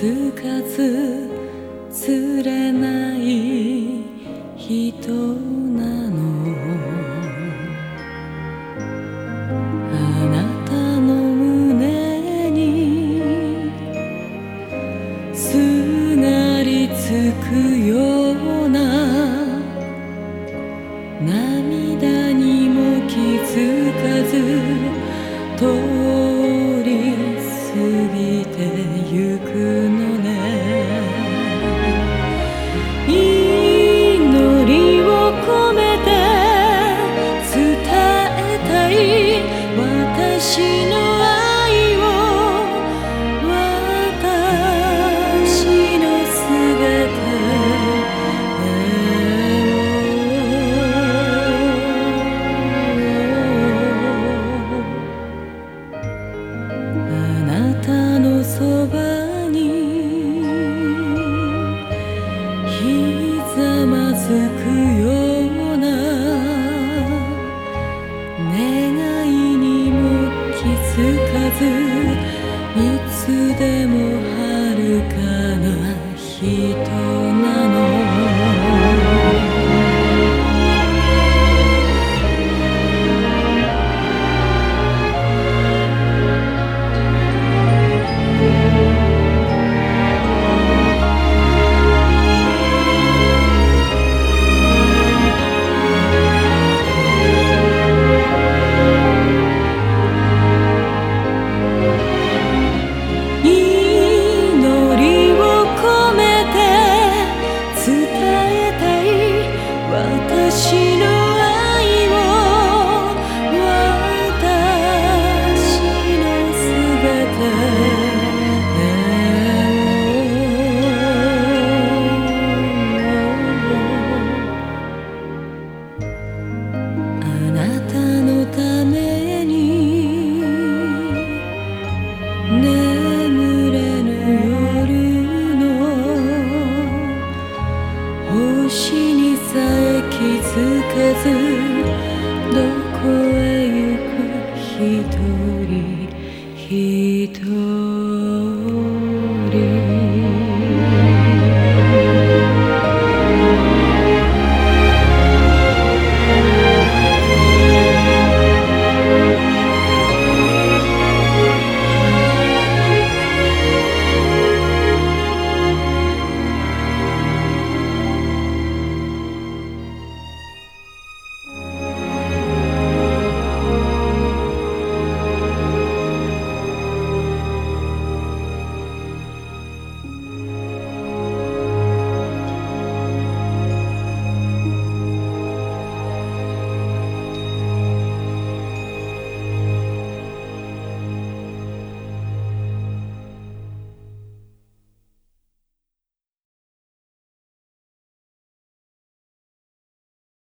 つかず釣れない人なの。あなたの胸にすなりつくような祈りを込めて伝えたい私の路。